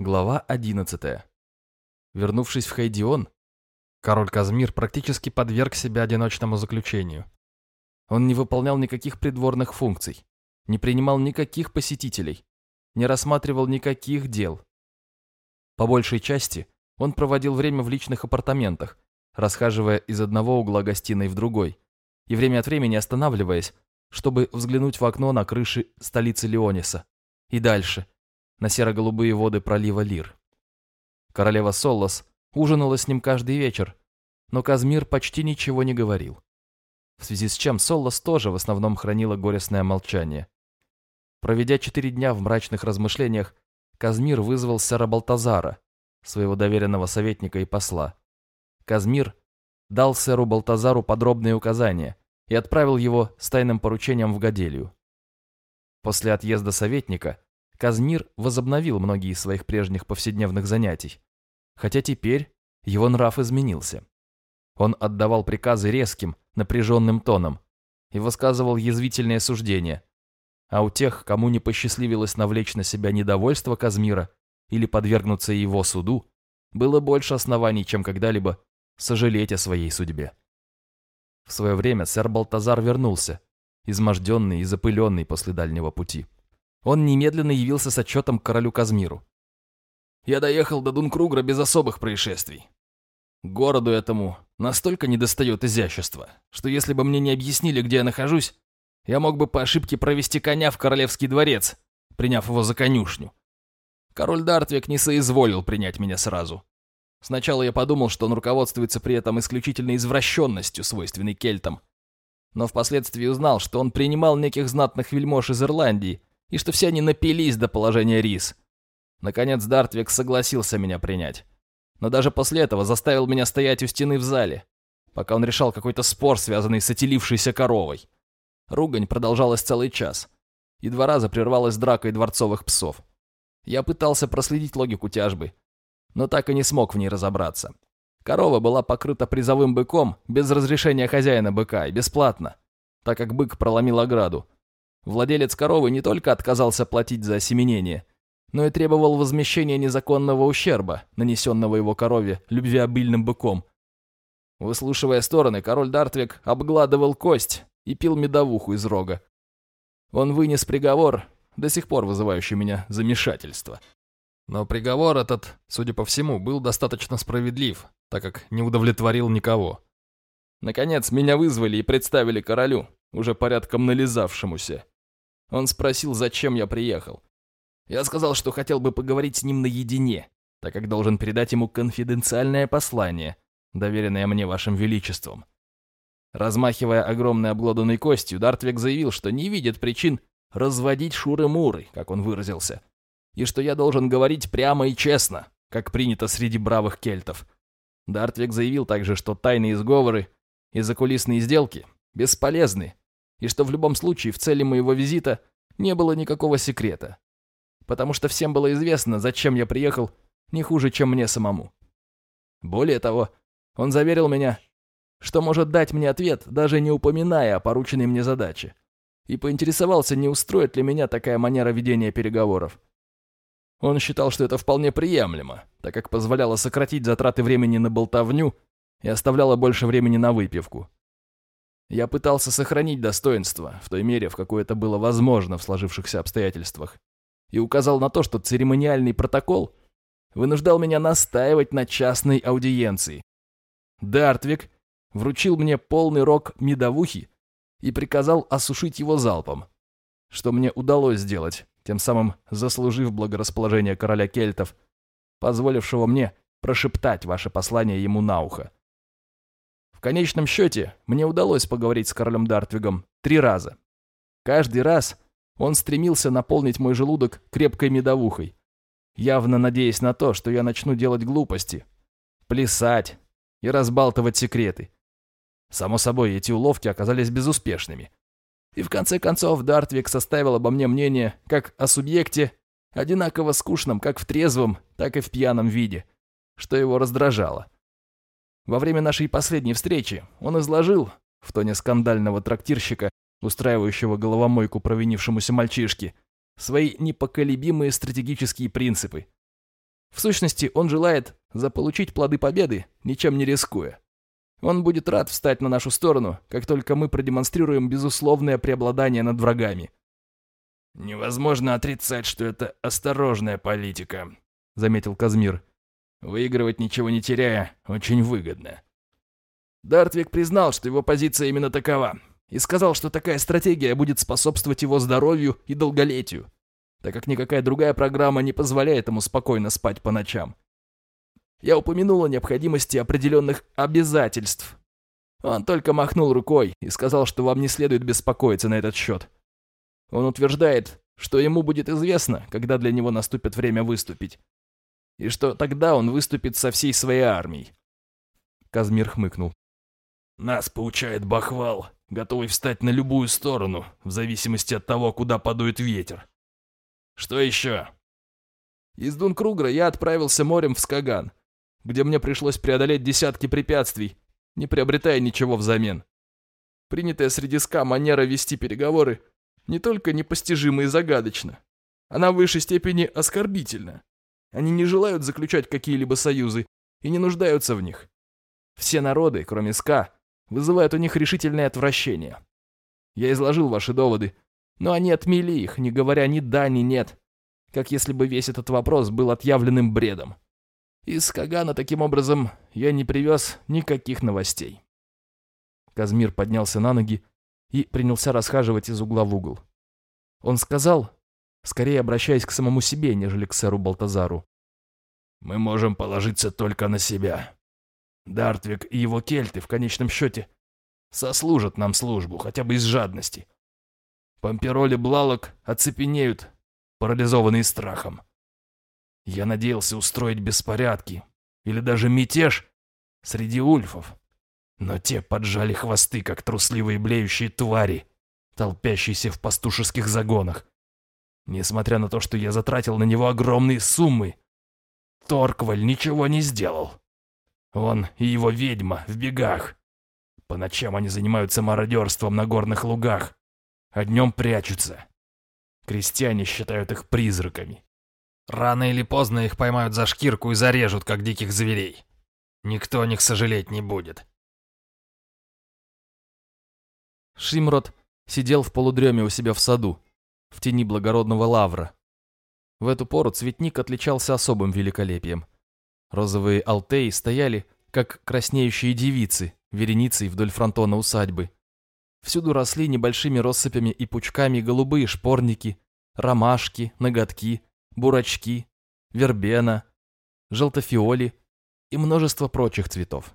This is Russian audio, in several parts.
Глава 11. Вернувшись в Хайдион, король Казмир практически подверг себя одиночному заключению. Он не выполнял никаких придворных функций, не принимал никаких посетителей, не рассматривал никаких дел. По большей части он проводил время в личных апартаментах, расхаживая из одного угла гостиной в другой, и время от времени останавливаясь, чтобы взглянуть в окно на крыши столицы Леониса. И дальше – на серо-голубые воды пролива Лир. Королева Соллас ужинала с ним каждый вечер, но Казмир почти ничего не говорил. В связи с чем Соллас тоже в основном хранила горестное молчание. Проведя четыре дня в мрачных размышлениях, Казмир вызвал сэра Балтазара, своего доверенного советника и посла. Казмир дал сэру Балтазару подробные указания и отправил его с тайным поручением в Гаделию. После отъезда советника Казмир возобновил многие из своих прежних повседневных занятий, хотя теперь его нрав изменился. Он отдавал приказы резким, напряженным тоном и высказывал язвительные суждения, а у тех, кому не посчастливилось навлечь на себя недовольство Казмира или подвергнуться его суду, было больше оснований, чем когда-либо сожалеть о своей судьбе. В свое время сэр Балтазар вернулся, изможденный и запыленный после дальнего пути. Он немедленно явился с отчетом к королю Казмиру. «Я доехал до Дункругра без особых происшествий. Городу этому настолько недостает изящества, что если бы мне не объяснили, где я нахожусь, я мог бы по ошибке провести коня в королевский дворец, приняв его за конюшню. Король Дартвик не соизволил принять меня сразу. Сначала я подумал, что он руководствуется при этом исключительно извращенностью, свойственной кельтам. Но впоследствии узнал, что он принимал неких знатных вельмож из Ирландии, и что все они напились до положения рис. Наконец Дартвик согласился меня принять. Но даже после этого заставил меня стоять у стены в зале, пока он решал какой-то спор, связанный с отелившейся коровой. Ругань продолжалась целый час, и два раза прервалась дракой дворцовых псов. Я пытался проследить логику тяжбы, но так и не смог в ней разобраться. Корова была покрыта призовым быком без разрешения хозяина быка и бесплатно, так как бык проломил ограду, Владелец коровы не только отказался платить за осеменение, но и требовал возмещения незаконного ущерба, нанесенного его корове любвеобильным быком. Выслушивая стороны, король Дартвик обгладывал кость и пил медовуху из рога. Он вынес приговор, до сих пор вызывающий меня замешательство. Но приговор этот, судя по всему, был достаточно справедлив, так как не удовлетворил никого. Наконец, меня вызвали и представили королю, уже порядком нализавшемуся. Он спросил, зачем я приехал. Я сказал, что хотел бы поговорить с ним наедине, так как должен передать ему конфиденциальное послание, доверенное мне вашим величеством. Размахивая огромной обглоданной костью, Дартвик заявил, что не видит причин разводить шуры-муры, как он выразился, и что я должен говорить прямо и честно, как принято среди бравых кельтов. Дартвик заявил также, что тайные изговоры и закулисные сделки бесполезны и что в любом случае в цели моего визита не было никакого секрета, потому что всем было известно, зачем я приехал, не хуже, чем мне самому. Более того, он заверил меня, что может дать мне ответ, даже не упоминая о порученной мне задаче, и поинтересовался, не устроит ли меня такая манера ведения переговоров. Он считал, что это вполне приемлемо, так как позволяло сократить затраты времени на болтовню и оставляло больше времени на выпивку. Я пытался сохранить достоинство, в той мере, в какой это было возможно в сложившихся обстоятельствах, и указал на то, что церемониальный протокол вынуждал меня настаивать на частной аудиенции. Дартвик вручил мне полный рог медовухи и приказал осушить его залпом, что мне удалось сделать, тем самым заслужив благорасположение короля кельтов, позволившего мне прошептать ваше послание ему на ухо. В конечном счете, мне удалось поговорить с королем Дартвигом три раза. Каждый раз он стремился наполнить мой желудок крепкой медовухой, явно надеясь на то, что я начну делать глупости, плясать и разбалтывать секреты. Само собой, эти уловки оказались безуспешными. И в конце концов Дартвик составил обо мне мнение как о субъекте, одинаково скучном как в трезвом, так и в пьяном виде, что его раздражало. Во время нашей последней встречи он изложил, в тоне скандального трактирщика, устраивающего головомойку провинившемуся мальчишке, свои непоколебимые стратегические принципы. В сущности, он желает заполучить плоды победы, ничем не рискуя. Он будет рад встать на нашу сторону, как только мы продемонстрируем безусловное преобладание над врагами. «Невозможно отрицать, что это осторожная политика», — заметил Казмир. «Выигрывать ничего не теряя очень выгодно». Дартвик признал, что его позиция именно такова, и сказал, что такая стратегия будет способствовать его здоровью и долголетию, так как никакая другая программа не позволяет ему спокойно спать по ночам. Я упомянул о необходимости определенных обязательств. Он только махнул рукой и сказал, что вам не следует беспокоиться на этот счет. Он утверждает, что ему будет известно, когда для него наступит время выступить. И что тогда он выступит со всей своей армией. Казмир хмыкнул. «Нас поучает Бахвал, готовый встать на любую сторону, в зависимости от того, куда подует ветер. Что еще?» Из Дункругра я отправился морем в Скаган где мне пришлось преодолеть десятки препятствий, не приобретая ничего взамен. Принятая среди СКА манера вести переговоры не только непостижима и загадочна, она в высшей степени оскорбительна. Они не желают заключать какие-либо союзы и не нуждаются в них. Все народы, кроме СКА, вызывают у них решительное отвращение. Я изложил ваши доводы, но они отмели их, не говоря ни да, ни нет, как если бы весь этот вопрос был отъявленным бредом. Из Кагана таким образом я не привез никаких новостей. Казмир поднялся на ноги и принялся расхаживать из угла в угол. Он сказал, скорее обращаясь к самому себе, нежели к сэру Балтазару. «Мы можем положиться только на себя. Дартвик и его кельты в конечном счете сослужат нам службу, хотя бы из жадности. Пампероли Блалок оцепенеют, парализованные страхом. Я надеялся устроить беспорядки или даже мятеж среди ульфов. Но те поджали хвосты, как трусливые блеющие твари, толпящиеся в пастушеских загонах. Несмотря на то, что я затратил на него огромные суммы, Торкваль ничего не сделал. Он и его ведьма в бегах. По ночам они занимаются мародерством на горных лугах, а днем прячутся. Крестьяне считают их призраками. Рано или поздно их поймают за шкирку и зарежут, как диких зверей. Никто о них сожалеть не будет. Шимрот сидел в полудреме у себя в саду, в тени благородного лавра. В эту пору цветник отличался особым великолепием. Розовые алтеи стояли, как краснеющие девицы, вереницей вдоль фронтона усадьбы. Всюду росли небольшими россыпями и пучками голубые шпорники, ромашки, ноготки, бурачки, вербена, желтофиоли и множество прочих цветов.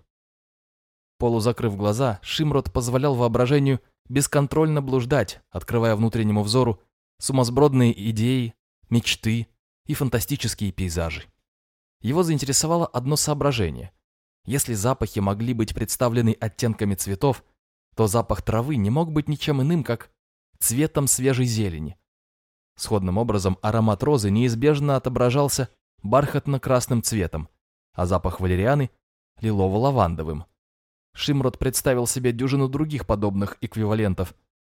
Полузакрыв глаза, Шимрот позволял воображению бесконтрольно блуждать, открывая внутреннему взору сумасбродные идеи, мечты и фантастические пейзажи. Его заинтересовало одно соображение. Если запахи могли быть представлены оттенками цветов, то запах травы не мог быть ничем иным, как цветом свежей зелени. Сходным образом аромат розы неизбежно отображался бархатно-красным цветом, а запах валерианы – лилово-лавандовым. Шимрот представил себе дюжину других подобных эквивалентов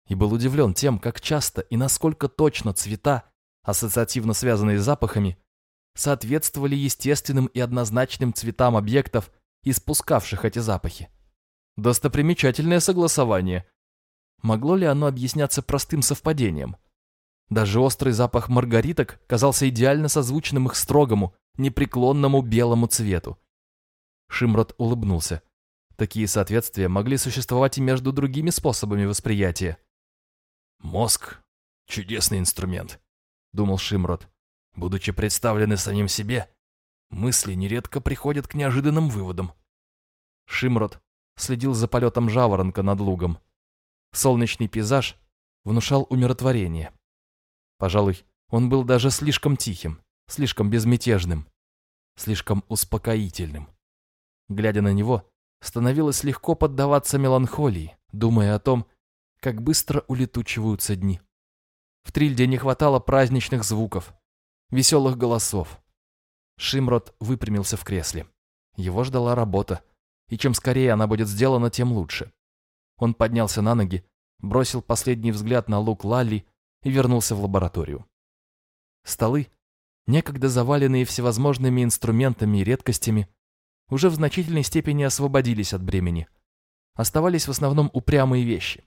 и был удивлен тем, как часто и насколько точно цвета, ассоциативно связанные с запахами, соответствовали естественным и однозначным цветам объектов, испускавших эти запахи. Достопримечательное согласование. Могло ли оно объясняться простым совпадением? Даже острый запах маргариток казался идеально созвучным их строгому, непреклонному белому цвету. Шимрот улыбнулся. Такие соответствия могли существовать и между другими способами восприятия. «Мозг — чудесный инструмент», — думал Шимрот. «Будучи представлены самим себе, мысли нередко приходят к неожиданным выводам». Шимрот следил за полетом жаворонка над лугом. Солнечный пейзаж внушал умиротворение. Пожалуй, он был даже слишком тихим, слишком безмятежным, слишком успокоительным. Глядя на него, становилось легко поддаваться меланхолии, думая о том, как быстро улетучиваются дни. В Трильде не хватало праздничных звуков, веселых голосов. Шимрот выпрямился в кресле. Его ждала работа, и чем скорее она будет сделана, тем лучше. Он поднялся на ноги, бросил последний взгляд на лук Лали и вернулся в лабораторию. Столы, некогда заваленные всевозможными инструментами и редкостями, уже в значительной степени освободились от бремени. Оставались в основном упрямые вещи.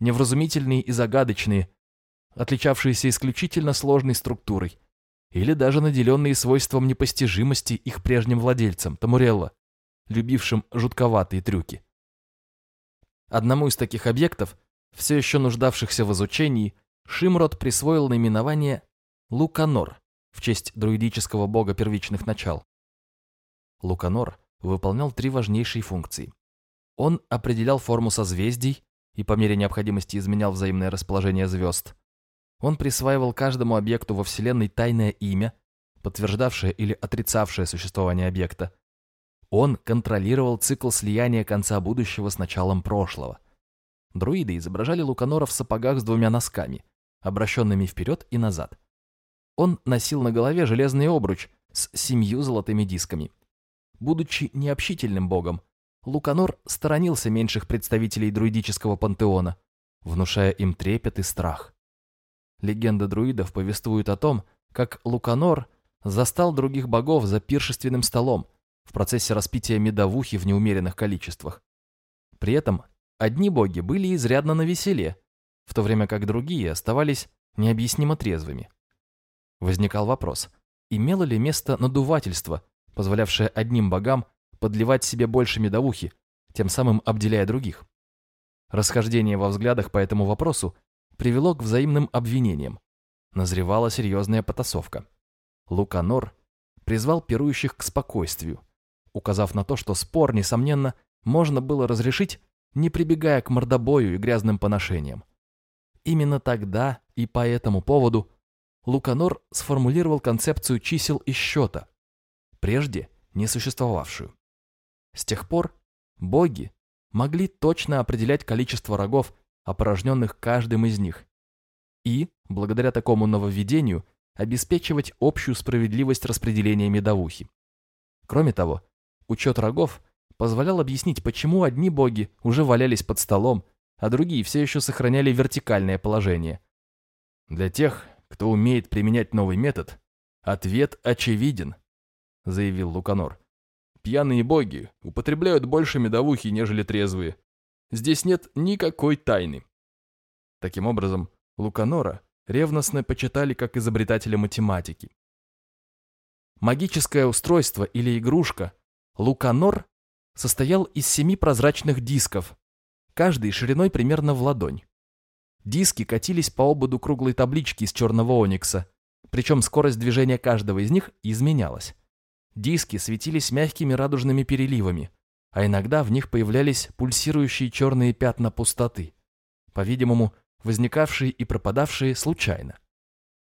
Невразумительные и загадочные, отличавшиеся исключительно сложной структурой, или даже наделенные свойством непостижимости их прежним владельцам, Тамурелло, любившим жутковатые трюки. Одному из таких объектов, все еще нуждавшихся в изучении, Шимрод присвоил наименование Луканор в честь друидического бога первичных начал. Луканор выполнял три важнейшие функции. Он определял форму созвездий и по мере необходимости изменял взаимное расположение звезд. Он присваивал каждому объекту во Вселенной тайное имя, подтверждавшее или отрицавшее существование объекта. Он контролировал цикл слияния конца будущего с началом прошлого. Друиды изображали Луканора в сапогах с двумя носками, обращенными вперед и назад. Он носил на голове железный обруч с семью золотыми дисками. Будучи необщительным богом, Луканор сторонился меньших представителей друидического пантеона, внушая им трепет и страх. Легенда друидов повествует о том, как Луканор застал других богов за пиршественным столом в процессе распития медовухи в неумеренных количествах. При этом одни боги были изрядно навеселе, в то время как другие оставались необъяснимо трезвыми. Возникал вопрос, имело ли место надувательство, позволявшее одним богам подливать себе больше медовухи, тем самым обделяя других? Расхождение во взглядах по этому вопросу привело к взаимным обвинениям. Назревала серьезная потасовка. Луканор призвал пирующих к спокойствию, указав на то, что спор, несомненно, можно было разрешить, не прибегая к мордобою и грязным поношениям. Именно тогда и по этому поводу Луканор сформулировал концепцию чисел и счета, прежде не существовавшую. С тех пор боги могли точно определять количество рогов опорожненных каждым из них, и, благодаря такому нововведению, обеспечивать общую справедливость распределения медовухи. Кроме того, учет рогов позволял объяснить, почему одни боги уже валялись под столом, а другие все еще сохраняли вертикальное положение. Для тех, кто умеет применять новый метод, ответ очевиден, заявил Луканор. Пьяные боги употребляют больше медовухи, нежели трезвые. Здесь нет никакой тайны. Таким образом, Луканора ревностно почитали как изобретателя математики. Магическое устройство или игрушка Луканор состоял из семи прозрачных дисков, каждый шириной примерно в ладонь. Диски катились по ободу круглой таблички из черного оникса, причем скорость движения каждого из них изменялась. Диски светились мягкими радужными переливами, а иногда в них появлялись пульсирующие черные пятна пустоты, по-видимому, возникавшие и пропадавшие случайно.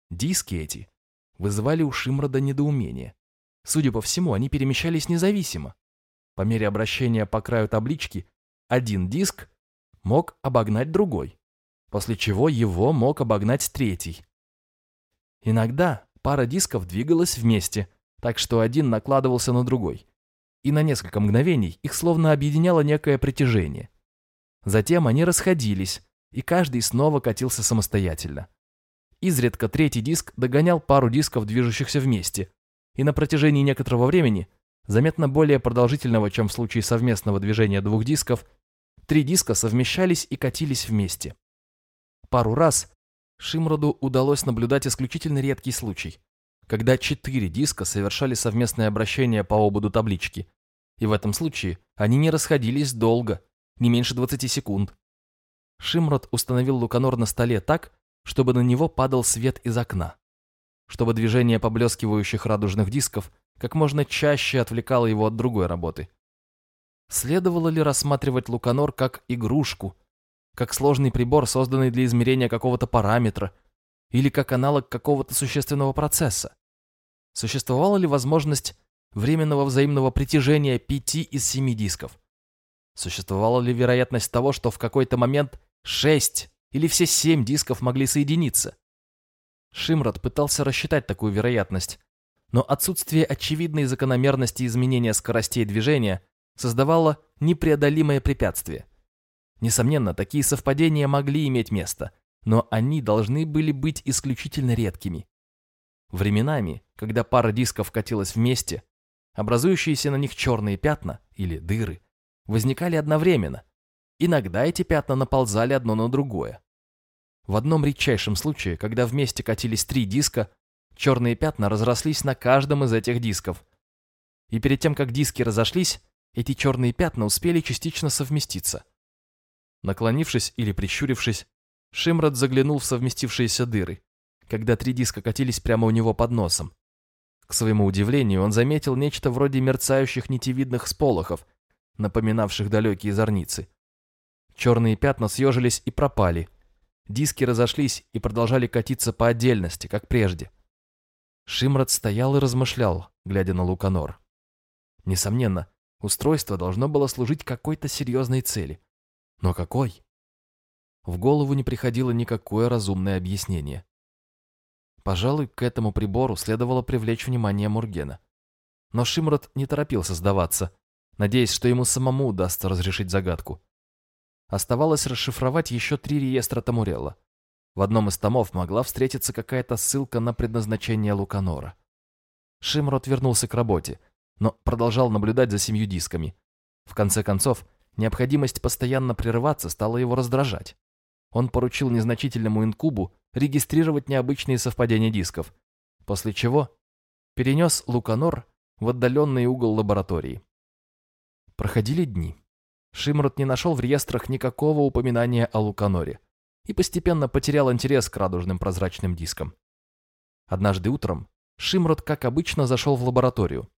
Диски эти вызывали у Шимрода недоумение. Судя по всему, они перемещались независимо. По мере обращения по краю таблички один диск мог обогнать другой, после чего его мог обогнать третий. Иногда пара дисков двигалась вместе, так что один накладывался на другой и на несколько мгновений их словно объединяло некое притяжение. Затем они расходились, и каждый снова катился самостоятельно. Изредка третий диск догонял пару дисков, движущихся вместе, и на протяжении некоторого времени, заметно более продолжительного, чем в случае совместного движения двух дисков, три диска совмещались и катились вместе. Пару раз Шимроду удалось наблюдать исключительно редкий случай, когда четыре диска совершали совместное обращение по ободу таблички, и в этом случае они не расходились долго, не меньше 20 секунд. Шимрот установил луканор на столе так, чтобы на него падал свет из окна, чтобы движение поблескивающих радужных дисков как можно чаще отвлекало его от другой работы. Следовало ли рассматривать луканор как игрушку, как сложный прибор, созданный для измерения какого-то параметра, или как аналог какого-то существенного процесса? Существовала ли возможность временного взаимного притяжения пяти из семи дисков? Существовала ли вероятность того, что в какой-то момент шесть или все семь дисков могли соединиться? Шимрад пытался рассчитать такую вероятность, но отсутствие очевидной закономерности изменения скоростей движения создавало непреодолимое препятствие. Несомненно, такие совпадения могли иметь место, но они должны были быть исключительно редкими. Временами, когда пара дисков катилась вместе, образующиеся на них черные пятна или дыры возникали одновременно. Иногда эти пятна наползали одно на другое. В одном редчайшем случае, когда вместе катились три диска, черные пятна разрослись на каждом из этих дисков. И перед тем, как диски разошлись, эти черные пятна успели частично совместиться. Наклонившись или прищурившись, Шимрад заглянул в совместившиеся дыры, когда три диска катились прямо у него под носом. К своему удивлению, он заметил нечто вроде мерцающих нитевидных сполохов, напоминавших далекие зорницы. Черные пятна съежились и пропали. Диски разошлись и продолжали катиться по отдельности, как прежде. Шимрад стоял и размышлял, глядя на Луканор. Несомненно, устройство должно было служить какой-то серьезной цели. Но какой? В голову не приходило никакое разумное объяснение. Пожалуй, к этому прибору следовало привлечь внимание Мургена. Но Шимрот не торопился сдаваться, надеясь, что ему самому удастся разрешить загадку. Оставалось расшифровать еще три реестра Тамурелла. В одном из томов могла встретиться какая-то ссылка на предназначение Луканора. Шимрот вернулся к работе, но продолжал наблюдать за семью дисками. В конце концов, необходимость постоянно прерываться стала его раздражать. Он поручил незначительному инкубу регистрировать необычные совпадения дисков, после чего перенес Луканор в отдаленный угол лаборатории. Проходили дни. Шимрот не нашел в реестрах никакого упоминания о Луканоре и постепенно потерял интерес к радужным прозрачным дискам. Однажды утром Шимрот, как обычно, зашел в лабораторию.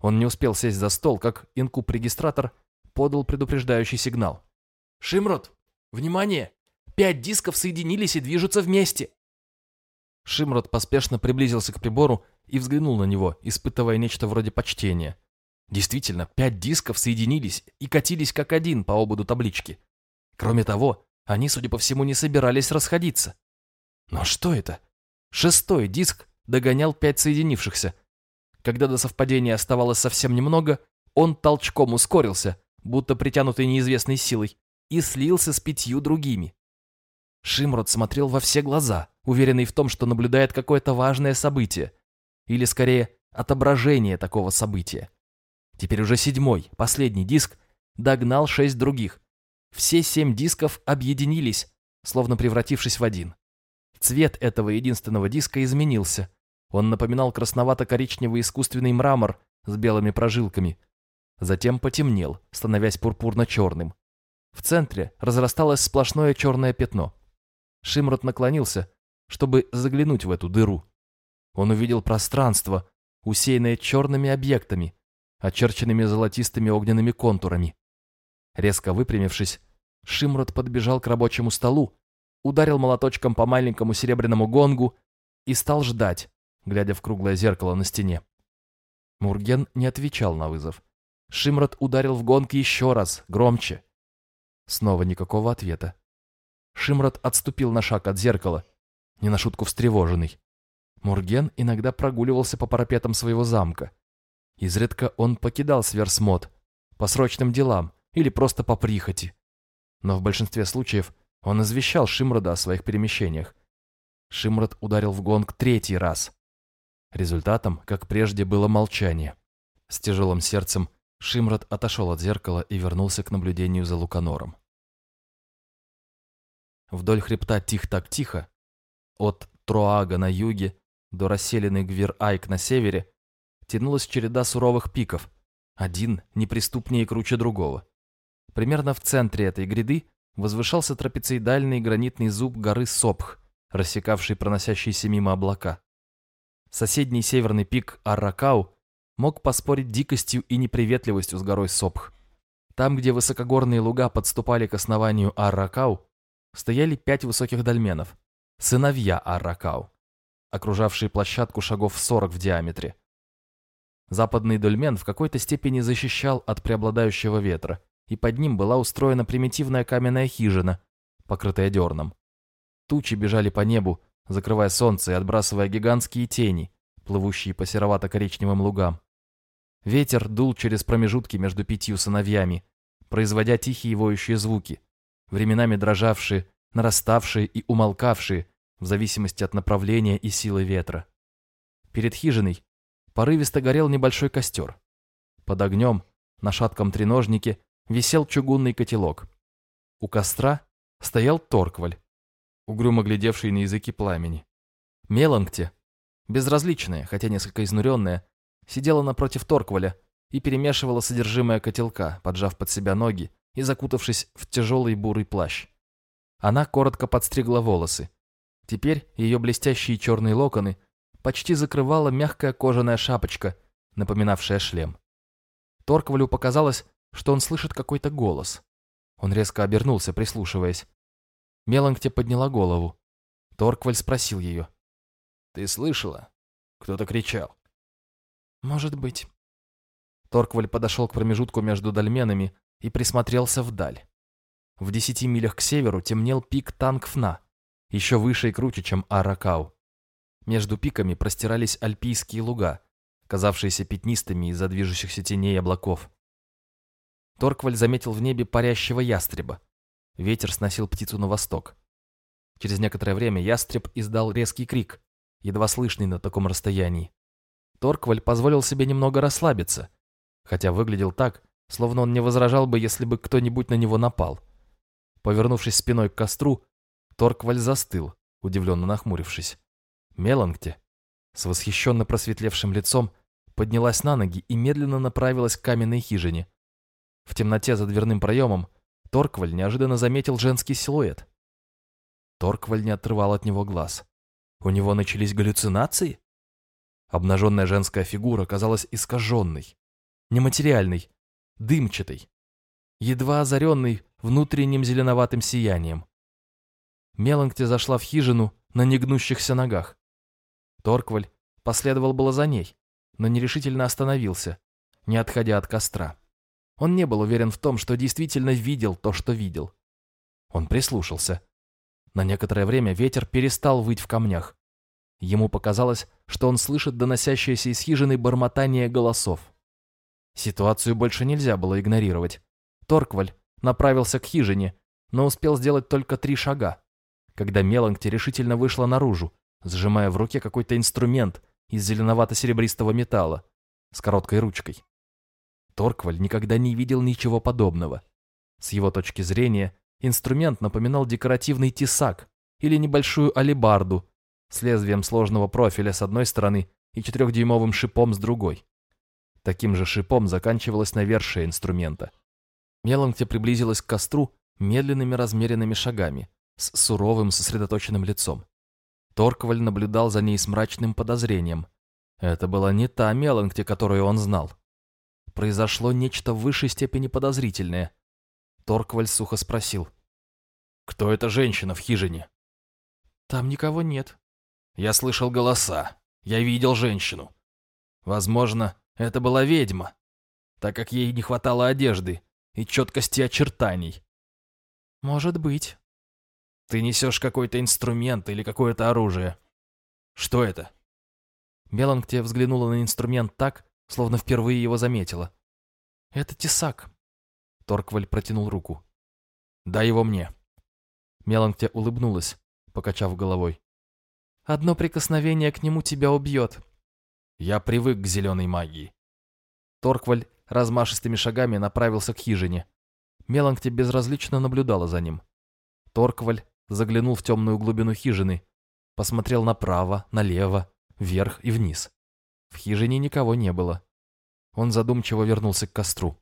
Он не успел сесть за стол, как инкуб-регистратор подал предупреждающий сигнал. «Шимрот, внимание! Пять дисков соединились и движутся вместе. Шимрот поспешно приблизился к прибору и взглянул на него, испытывая нечто вроде почтения. Действительно, пять дисков соединились и катились как один по ободу таблички. Кроме того, они, судя по всему, не собирались расходиться. Но что это? Шестой диск догонял пять соединившихся. Когда до совпадения оставалось совсем немного, он толчком ускорился, будто притянутый неизвестной силой, и слился с пятью другими. Шимрот смотрел во все глаза, уверенный в том, что наблюдает какое-то важное событие. Или, скорее, отображение такого события. Теперь уже седьмой, последний диск, догнал шесть других. Все семь дисков объединились, словно превратившись в один. Цвет этого единственного диска изменился. Он напоминал красновато-коричневый искусственный мрамор с белыми прожилками. Затем потемнел, становясь пурпурно-черным. В центре разрасталось сплошное черное пятно. Шимрот наклонился, чтобы заглянуть в эту дыру. Он увидел пространство, усеянное черными объектами, очерченными золотистыми огненными контурами. Резко выпрямившись, Шимрот подбежал к рабочему столу, ударил молоточком по маленькому серебряному гонгу и стал ждать, глядя в круглое зеркало на стене. Мурген не отвечал на вызов. Шимрот ударил в гонг еще раз, громче. Снова никакого ответа. Шимрот отступил на шаг от зеркала, не на шутку встревоженный. Мурген иногда прогуливался по парапетам своего замка. Изредка он покидал Сверсмод по срочным делам или просто по прихоти. Но в большинстве случаев он извещал Шимрода о своих перемещениях. Шимрод ударил в гонг третий раз. Результатом, как прежде, было молчание. С тяжелым сердцем Шимрод отошел от зеркала и вернулся к наблюдению за Луканором. Вдоль хребта тих-так тихо, от Троага на юге до расселенной Гвир-Айк на севере, тянулась череда суровых пиков, один неприступнее и круче другого. Примерно в центре этой гряды возвышался трапециидальный гранитный зуб горы Сопх, рассекавший проносящиеся мимо облака. Соседний северный пик Арракау мог поспорить дикостью и неприветливостью с горой Сопх. Там, где высокогорные луга подступали к основанию Арракау, стояли пять высоких дольменов, сыновья Арракау, окружавшие площадку шагов 40 в диаметре. Западный дольмен в какой-то степени защищал от преобладающего ветра, и под ним была устроена примитивная каменная хижина, покрытая дерном. Тучи бежали по небу, закрывая солнце и отбрасывая гигантские тени, плывущие по серовато-коричневым лугам. Ветер дул через промежутки между пятью сыновьями, производя тихие воющие звуки, временами дрожавшие, нараставшие и умолкавшие в зависимости от направления и силы ветра. Перед хижиной порывисто горел небольшой костер. Под огнем, на шатком треножнике, висел чугунный котелок. У костра стоял Торкваль, угрюмо глядевший на языки пламени. Меланкте, безразличная, хотя несколько изнуренная, сидела напротив Торкваля и перемешивала содержимое котелка, поджав под себя ноги и закутавшись в тяжелый бурый плащ. Она коротко подстригла волосы. Теперь ее блестящие черные локоны почти закрывала мягкая кожаная шапочка, напоминавшая шлем. Торквалю показалось, что он слышит какой-то голос. Он резко обернулся, прислушиваясь. Меланкте подняла голову. Торкваль спросил ее. «Ты слышала? Кто-то кричал». «Может быть». Торкваль подошел к промежутку между дольменами и присмотрелся вдаль. В десяти милях к северу темнел пик Тангфна, еще выше и круче, чем Аракау. Между пиками простирались альпийские луга, казавшиеся пятнистыми из-за движущихся теней облаков. Торкваль заметил в небе парящего ястреба. Ветер сносил птицу на восток. Через некоторое время ястреб издал резкий крик, едва слышный на таком расстоянии. Торкваль позволил себе немного расслабиться, хотя выглядел так, словно он не возражал бы, если бы кто-нибудь на него напал. Повернувшись спиной к костру, Торкваль застыл, удивленно нахмурившись. Меланкте, с восхищенно просветлевшим лицом, поднялась на ноги и медленно направилась к каменной хижине. В темноте за дверным проемом Торкваль неожиданно заметил женский силуэт. Торкваль не отрывал от него глаз. У него начались галлюцинации? Обнаженная женская фигура казалась искаженной, нематериальной, дымчатой, едва озаренной внутренним зеленоватым сиянием. Меланкти зашла в хижину на негнущихся ногах. Торкваль последовал было за ней, но нерешительно остановился, не отходя от костра. Он не был уверен в том, что действительно видел то, что видел. Он прислушался. На некоторое время ветер перестал выть в камнях. Ему показалось, что он слышит доносящееся из хижины бормотание голосов. Ситуацию больше нельзя было игнорировать. Торкваль направился к хижине, но успел сделать только три шага, когда Меланкти решительно вышла наружу, сжимая в руке какой-то инструмент из зеленовато-серебристого металла с короткой ручкой. Торкваль никогда не видел ничего подобного. С его точки зрения, инструмент напоминал декоративный тесак или небольшую алебарду с лезвием сложного профиля с одной стороны и четырехдюймовым шипом с другой. Таким же шипом заканчивалась навершие инструмента. Меланкти приблизилась к костру медленными размеренными шагами, с суровым сосредоточенным лицом. Торкваль наблюдал за ней с мрачным подозрением. Это была не та Меланкти, которую он знал. Произошло нечто в высшей степени подозрительное. Торкваль сухо спросил. «Кто эта женщина в хижине?» «Там никого нет». «Я слышал голоса. Я видел женщину. Возможно, это была ведьма, так как ей не хватало одежды и четкости очертаний». «Может быть». «Ты несешь какой-то инструмент или какое-то оружие. Что это?» Меланкте взглянула на инструмент так, словно впервые его заметила. «Это тесак». Торкваль протянул руку. «Дай его мне». Меланкте улыбнулась, покачав головой. «Одно прикосновение к нему тебя убьет». «Я привык к зеленой магии». Торкваль размашистыми шагами направился к хижине. Меланкте безразлично наблюдала за ним. Торкваль заглянул в темную глубину хижины, посмотрел направо, налево, вверх и вниз. В хижине никого не было. Он задумчиво вернулся к костру.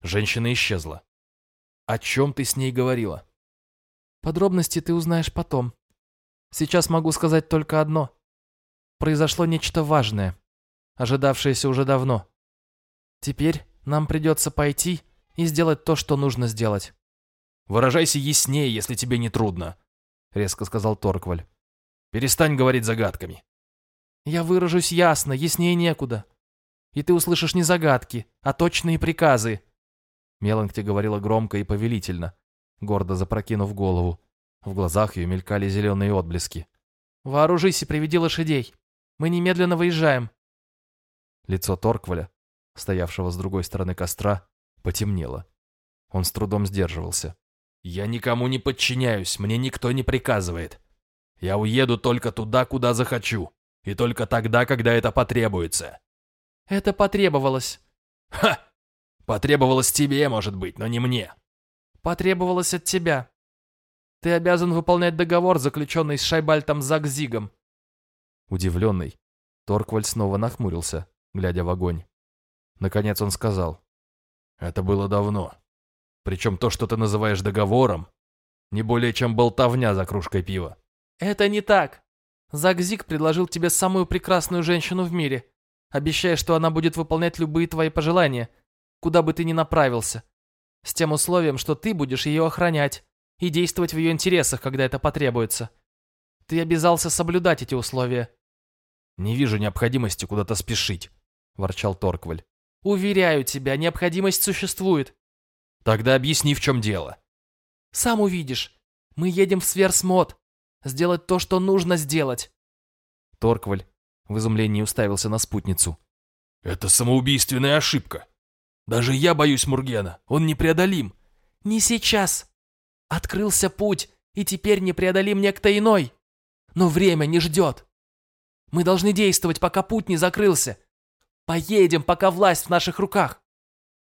Женщина исчезла. «О чем ты с ней говорила?» «Подробности ты узнаешь потом. Сейчас могу сказать только одно. Произошло нечто важное, ожидавшееся уже давно. Теперь нам придется пойти и сделать то, что нужно сделать». «Выражайся яснее, если тебе не трудно», — резко сказал Торкваль. «Перестань говорить загадками». Я выражусь ясно, яснее некуда. И ты услышишь не загадки, а точные приказы. Меланкти говорила громко и повелительно, гордо запрокинув голову. В глазах ее мелькали зеленые отблески. «Вооружись и приведи лошадей. Мы немедленно выезжаем». Лицо Торкваля, стоявшего с другой стороны костра, потемнело. Он с трудом сдерживался. «Я никому не подчиняюсь, мне никто не приказывает. Я уеду только туда, куда захочу И только тогда, когда это потребуется. Это потребовалось. Ха! Потребовалось тебе, может быть, но не мне. Потребовалось от тебя. Ты обязан выполнять договор, заключенный с Шайбальтом Загзигом. Удивленный, Торкваль снова нахмурился, глядя в огонь. Наконец он сказал. Это было давно. Причем то, что ты называешь договором, не более чем болтовня за кружкой пива. Это не так. Загзиг предложил тебе самую прекрасную женщину в мире, обещая, что она будет выполнять любые твои пожелания, куда бы ты ни направился, с тем условием, что ты будешь ее охранять и действовать в ее интересах, когда это потребуется. Ты обязался соблюдать эти условия. «Не вижу необходимости куда-то спешить», – ворчал Торкваль. «Уверяю тебя, необходимость существует». «Тогда объясни, в чем дело». «Сам увидишь. Мы едем в Сверсмод. Сделать то, что нужно сделать». Торкваль в изумлении уставился на спутницу. «Это самоубийственная ошибка. Даже я боюсь Мургена. Он непреодолим». «Не сейчас. Открылся путь, и теперь непреодолим некто иной. Но время не ждет. Мы должны действовать, пока путь не закрылся. Поедем, пока власть в наших руках.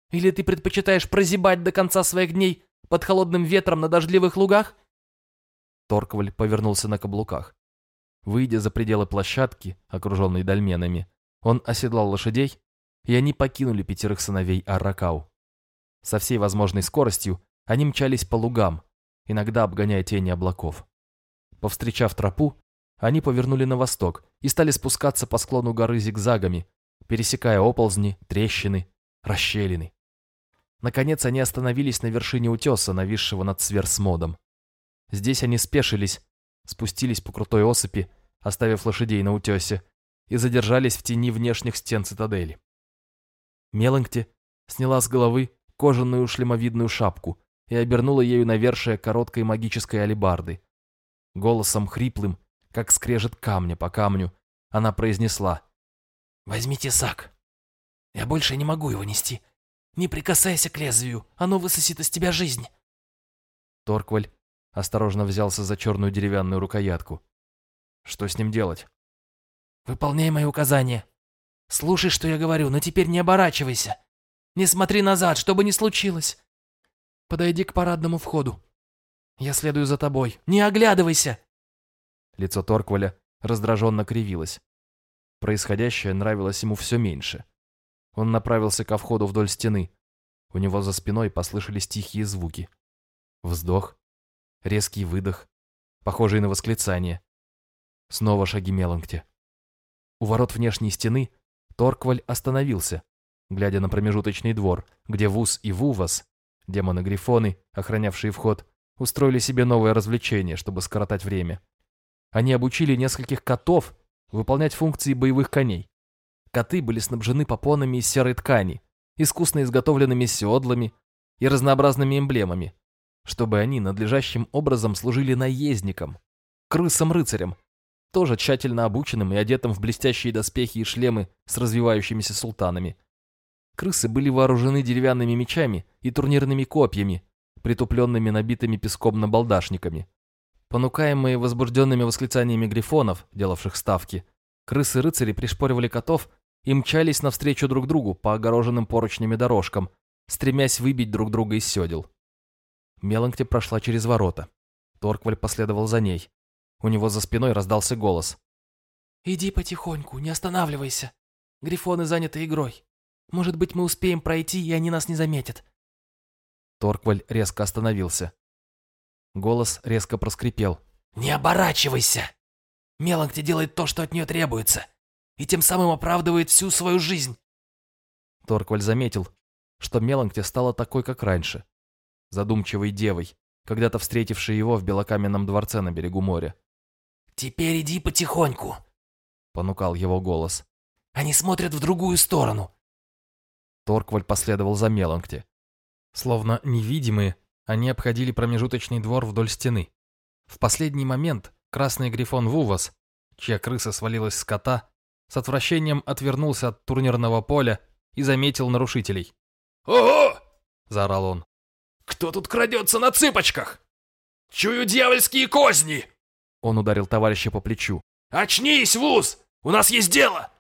Или ты предпочитаешь прозябать до конца своих дней под холодным ветром на дождливых лугах?» Торкваль повернулся на каблуках. Выйдя за пределы площадки, окруженной дольменами, он оседлал лошадей, и они покинули пятерых сыновей Арракау. Со всей возможной скоростью они мчались по лугам, иногда обгоняя тени облаков. Повстречав тропу, они повернули на восток и стали спускаться по склону горы зигзагами, пересекая оползни, трещины, расщелины. Наконец они остановились на вершине утеса, нависшего над сверсмодом. Здесь они спешились, спустились по крутой осыпи, оставив лошадей на утесе, и задержались в тени внешних стен цитадели. Меланкти сняла с головы кожаную шлемовидную шапку и обернула ею навершие короткой магической алебарды. Голосом хриплым, как скрежет камня по камню, она произнесла. «Возьмите сак. Я больше не могу его нести. Не прикасайся к лезвию, оно высосит из тебя жизнь». Торкваль осторожно взялся за черную деревянную рукоятку. Что с ним делать? «Выполняй мои указания. Слушай, что я говорю, но теперь не оборачивайся. Не смотри назад, что бы ни случилось. Подойди к парадному входу. Я следую за тобой. Не оглядывайся!» Лицо Торкваля раздраженно кривилось. Происходящее нравилось ему все меньше. Он направился ко входу вдоль стены. У него за спиной послышались тихие звуки. Вздох, резкий выдох, похожий на восклицание. Снова шаги Меланкте. У ворот внешней стены Торкваль остановился, глядя на промежуточный двор, где Вуз и Вувас, демоны-грифоны, охранявшие вход, устроили себе новое развлечение, чтобы скоротать время. Они обучили нескольких котов выполнять функции боевых коней. Коты были снабжены попонами из серой ткани, искусно изготовленными седлами и разнообразными эмблемами, чтобы они надлежащим образом служили наездникам, крысам-рыцарям, тоже тщательно обученным и одетым в блестящие доспехи и шлемы с развивающимися султанами. Крысы были вооружены деревянными мечами и турнирными копьями, притупленными набитыми песком набалдашниками. Понукаемые возбужденными восклицаниями грифонов, делавших ставки, крысы-рыцари пришпоривали котов и мчались навстречу друг другу по огороженным поручнями дорожкам, стремясь выбить друг друга из седел. Меланкте прошла через ворота. Торкваль последовал за ней. У него за спиной раздался голос. «Иди потихоньку, не останавливайся. Грифоны заняты игрой. Может быть, мы успеем пройти, и они нас не заметят». Торкваль резко остановился. Голос резко проскрипел. «Не оборачивайся! Меланкти делает то, что от нее требуется, и тем самым оправдывает всю свою жизнь!» Торкваль заметил, что Меланкти стала такой, как раньше, задумчивой девой, когда-то встретившей его в белокаменном дворце на берегу моря. «Теперь иди потихоньку», — понукал его голос. «Они смотрят в другую сторону». Торкваль последовал за Меланкти. Словно невидимые, они обходили промежуточный двор вдоль стены. В последний момент красный грифон Вувас, чья крыса свалилась с кота, с отвращением отвернулся от турнирного поля и заметил нарушителей. «Ого!» – заорал он. «Кто тут крадется на цыпочках? Чую дьявольские козни!» Он ударил товарища по плечу. «Очнись, Вуз! У нас есть дело!»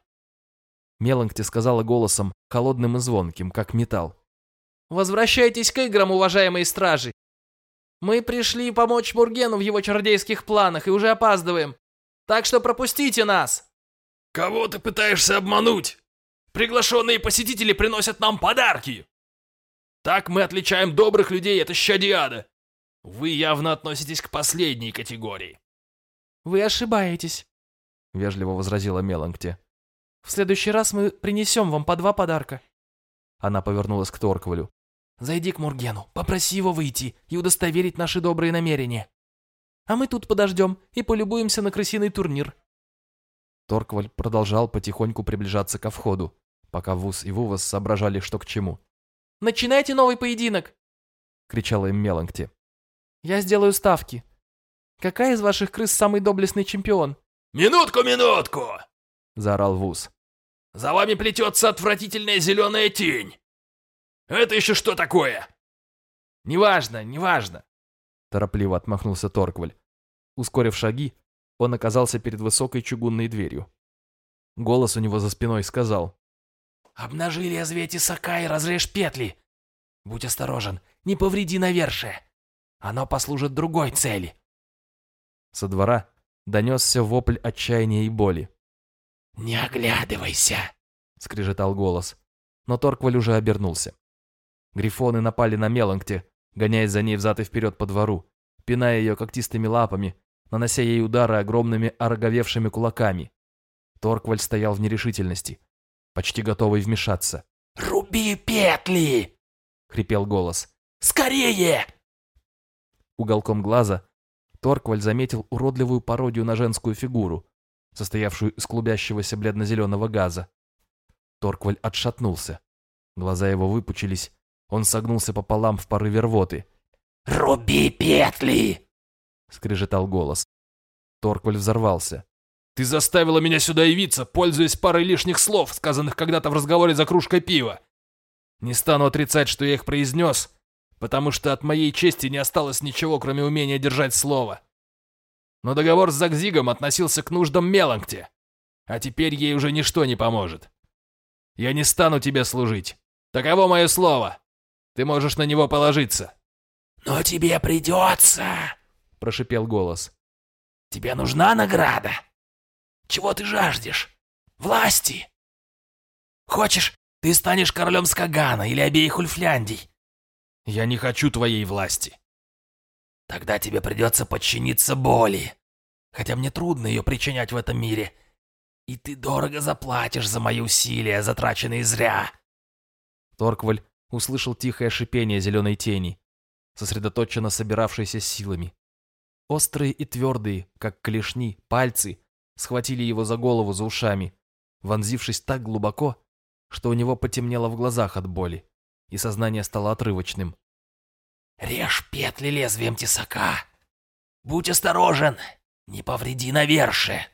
Меланкти сказала голосом, холодным и звонким, как металл. «Возвращайтесь к играм, уважаемые стражи! Мы пришли помочь Мургену в его чародейских планах и уже опаздываем. Так что пропустите нас!» «Кого ты пытаешься обмануть? Приглашенные посетители приносят нам подарки!» «Так мы отличаем добрых людей от щадиада. Вы явно относитесь к последней категории». «Вы ошибаетесь», — вежливо возразила Меланкти. «В следующий раз мы принесем вам по два подарка». Она повернулась к Торквалю. «Зайди к Мургену, попроси его выйти и удостоверить наши добрые намерения. А мы тут подождем и полюбуемся на крысиный турнир». Торкваль продолжал потихоньку приближаться ко входу, пока Вуз и Вувас соображали, что к чему. «Начинайте новый поединок!» — кричала им Меланкти. «Я сделаю ставки. Какая из ваших крыс самый доблестный чемпион?» «Минутку, минутку!» — заорал Вуз. «За вами плетется отвратительная зеленая тень. Это еще что такое?» «Неважно, неважно!» — торопливо отмахнулся Торкваль. Ускорив шаги, он оказался перед высокой чугунной дверью. Голос у него за спиной сказал. «Обнажи лезвие тесака и разрежь петли. Будь осторожен, не повреди навершие. Оно послужит другой цели». Со двора донесся вопль отчаяния и боли. «Не оглядывайся!» — скрежетал голос. Но Торкваль уже обернулся. Грифоны напали на Меланкте, гоняясь за ней взад и вперед по двору, пиная ее когтистыми лапами, нанося ей удары огромными ороговевшими кулаками. Торкваль стоял в нерешительности, почти готовый вмешаться. «Руби петли!» — хрипел голос. «Скорее!» Уголком глаза Торкваль заметил уродливую пародию на женскую фигуру, состоявшую из клубящегося бледно-зеленого газа. Торкваль отшатнулся. Глаза его выпучились, он согнулся пополам в порыве рвоты. «Руби петли!» — скрежетал голос. Торкваль взорвался. «Ты заставила меня сюда явиться, пользуясь парой лишних слов, сказанных когда-то в разговоре за кружкой пива. Не стану отрицать, что я их произнес, потому что от моей чести не осталось ничего, кроме умения держать слово. Но договор с Загзигом относился к нуждам Меланкте, а теперь ей уже ничто не поможет. Я не стану тебе служить. Таково мое слово. Ты можешь на него положиться». «Но тебе придется!» — прошипел голос. «Тебе нужна награда? Чего ты жаждешь? Власти? Хочешь, ты станешь королем Скагана или обеих Ульфляндий?» «Я не хочу твоей власти». «Тогда тебе придется подчиниться боли, хотя мне трудно ее причинять в этом мире, и ты дорого заплатишь за мои усилия, затраченные зря». Торкваль услышал тихое шипение зеленой тени, сосредоточенно собиравшейся силами. Острые и твердые, как клешни, пальцы схватили его за голову за ушами, вонзившись так глубоко, что у него потемнело в глазах от боли, и сознание стало отрывочным. «Режь петли лезвием тесака! Будь осторожен! Не повреди наверше!»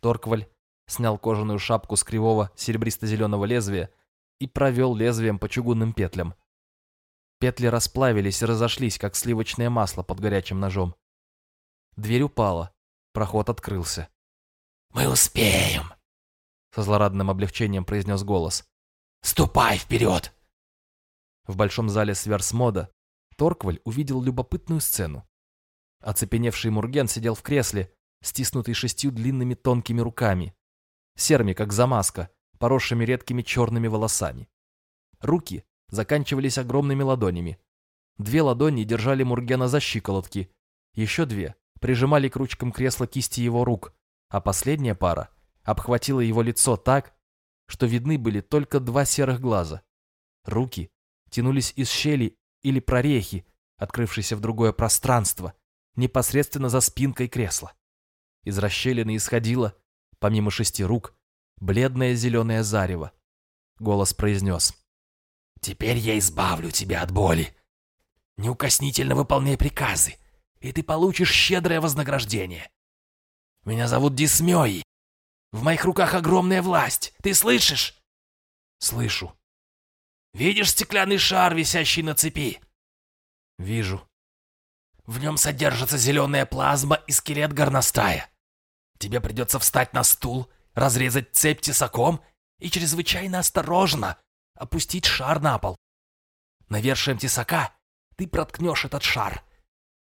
Торкваль снял кожаную шапку с кривого серебристо-зеленого лезвия и провел лезвием по чугунным петлям. Петли расплавились и разошлись, как сливочное масло под горячим ножом. Дверь упала, проход открылся. «Мы успеем!» Со злорадным облегчением произнес голос. «Ступай вперед!» В большом зале Сверсмода Торкваль увидел любопытную сцену. Оцепеневший Мурген сидел в кресле, стиснутый шестью длинными тонкими руками, серыми, как замазка, поросшими редкими черными волосами. Руки заканчивались огромными ладонями. Две ладони держали Мургена за щиколотки, еще две прижимали к ручкам кресла кисти его рук, а последняя пара обхватила его лицо так, что видны были только два серых глаза. Руки тянулись из щели или прорехи, открывшейся в другое пространство, непосредственно за спинкой кресла. Из расщелины исходило, помимо шести рук, бледное зеленое зарево. Голос произнес. «Теперь я избавлю тебя от боли. Неукоснительно выполняй приказы, и ты получишь щедрое вознаграждение. Меня зовут Дисмёй. В моих руках огромная власть. Ты слышишь?» «Слышу». «Видишь стеклянный шар, висящий на цепи?» «Вижу». «В нем содержится зеленая плазма и скелет горностая. Тебе придется встать на стул разрезать цепь тесаком и чрезвычайно осторожно опустить шар на пол. Навершием тесака ты проткнешь этот шар,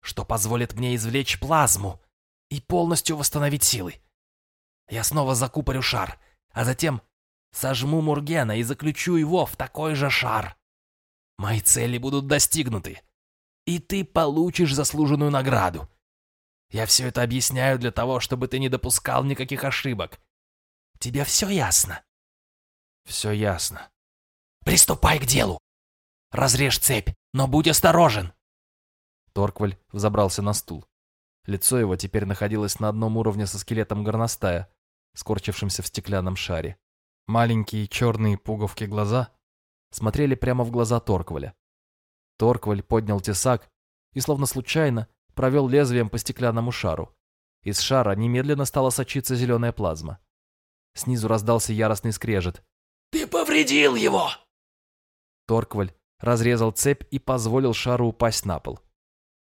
что позволит мне извлечь плазму и полностью восстановить силы. Я снова закупорю шар, а затем сожму Мургена и заключу его в такой же шар. Мои цели будут достигнуты, и ты получишь заслуженную награду. Я все это объясняю для того, чтобы ты не допускал никаких ошибок. Тебе все ясно? Все ясно. Приступай к делу. Разрежь цепь, но будь осторожен. Торкваль взобрался на стул. Лицо его теперь находилось на одном уровне со скелетом горностая, скорчившимся в стеклянном шаре. Маленькие черные пуговки глаза смотрели прямо в глаза Торкваля. Торкваль поднял тесак и, словно случайно, провел лезвием по стеклянному шару. Из шара немедленно стала сочиться зеленая плазма. Снизу раздался яростный скрежет. «Ты повредил его!» Торкваль разрезал цепь и позволил шару упасть на пол.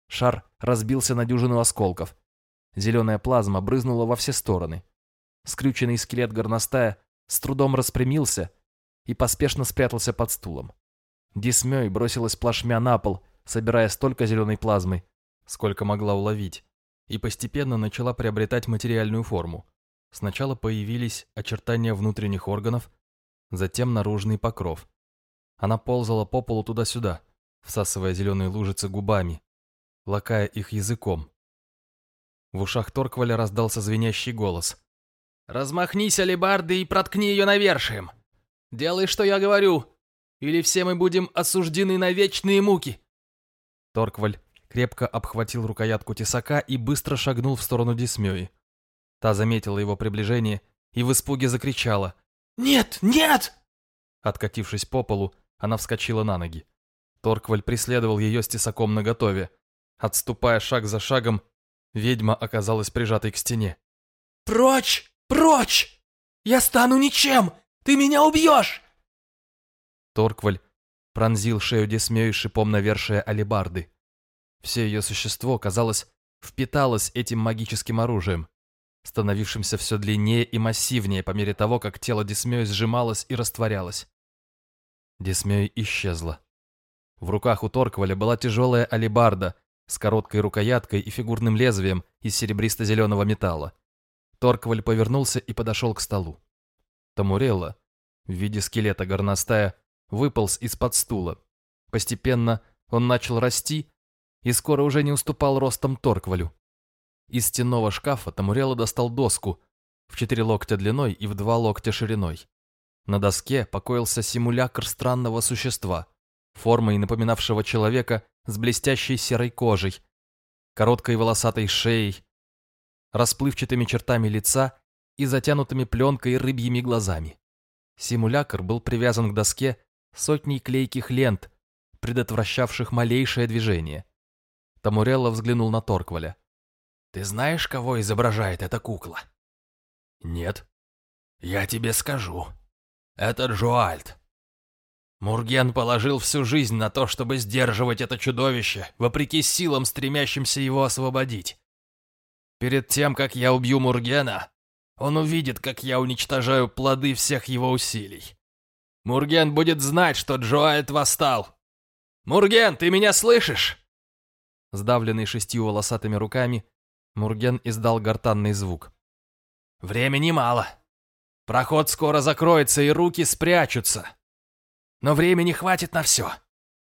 Шар разбился на дюжину осколков. Зеленая плазма брызнула во все стороны. Скрюченный скелет горностая с трудом распрямился и поспешно спрятался под стулом. Дисмей бросилась плашмя на пол, собирая столько зеленой плазмы, сколько могла уловить, и постепенно начала приобретать материальную форму. Сначала появились очертания внутренних органов, затем наружный покров. Она ползала по полу туда-сюда, всасывая зеленые лужицы губами, лакая их языком. В ушах Торкваля раздался звенящий голос. «Размахнись, алебарды, и проткни ее навершием! Делай, что я говорю, или все мы будем осуждены на вечные муки!» Торкваль крепко обхватил рукоятку тесака и быстро шагнул в сторону Дисмёи. Та заметила его приближение и в испуге закричала. «Нет, нет!» Откатившись по полу, она вскочила на ноги. Торкваль преследовал ее с тесаком наготове. Отступая шаг за шагом, ведьма оказалась прижатой к стене. «Прочь! Прочь! Я стану ничем! Ты меня убьешь!» Торкваль пронзил шею Десмею шипом навершия алебарды. Все ее существо, казалось, впиталось этим магическим оружием, становившимся все длиннее и массивнее по мере того, как тело Десмея сжималось и растворялось. Десмея исчезла. В руках у Торкваля была тяжелая алебарда с короткой рукояткой и фигурным лезвием из серебристо-зеленого металла. Торкваль повернулся и подошел к столу. Тамурелла, в виде скелета горностая, выполз из-под стула. Постепенно он начал расти и скоро уже не уступал ростом Торквалю. Из стенного шкафа Тамурелла достал доску в четыре локтя длиной и в два локтя шириной. На доске покоился симулякр странного существа, формой напоминавшего человека с блестящей серой кожей, короткой волосатой шеей, расплывчатыми чертами лица и затянутыми пленкой рыбьими глазами. Симулякр был привязан к доске сотней клейких лент, предотвращавших малейшее движение. Тамурелло взглянул на Торкваля. «Ты знаешь, кого изображает эта кукла?» «Нет». «Я тебе скажу. Это Джоальд. Мурген положил всю жизнь на то, чтобы сдерживать это чудовище, вопреки силам, стремящимся его освободить. Перед тем, как я убью Мургена, он увидит, как я уничтожаю плоды всех его усилий. Мурген будет знать, что Джоальд восстал. «Мурген, ты меня слышишь?» Сдавленный шестью волосатыми руками, Мурген издал гортанный звук. «Времени мало. Проход скоро закроется, и руки спрячутся. Но времени хватит на все.